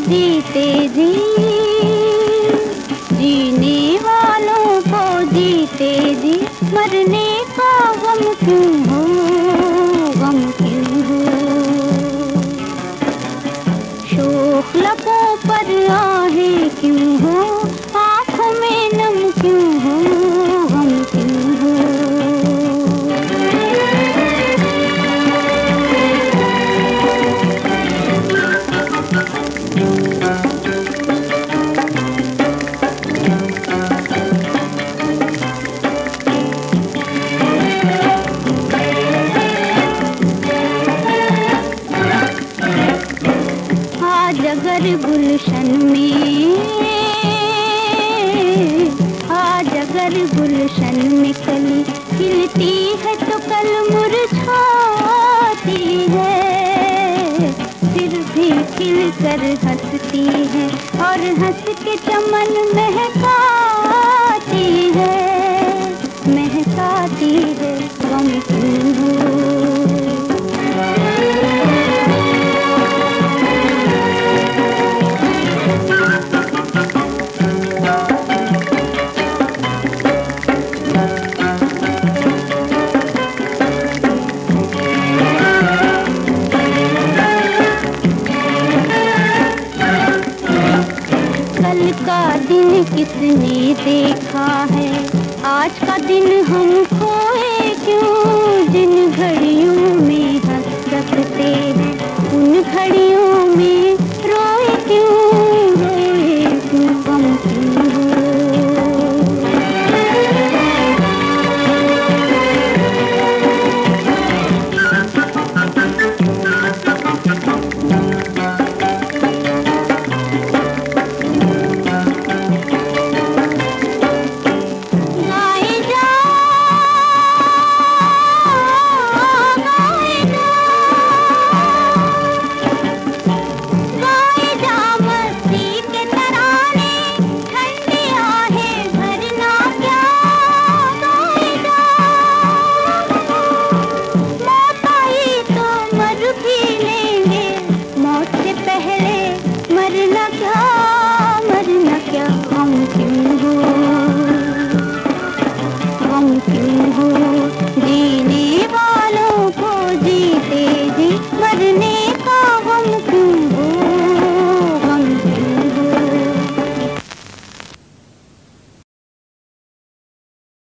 जीते जी। अगर गुलशन में। आज अगर गुलशन में कली खिलती है तो कल मुरझाती है। फिर भी खिल कर हंसती है और हंस के चमन महकाती किसने देखा है। आज का दिन हम खोए क्यों? जिन घड़ियों में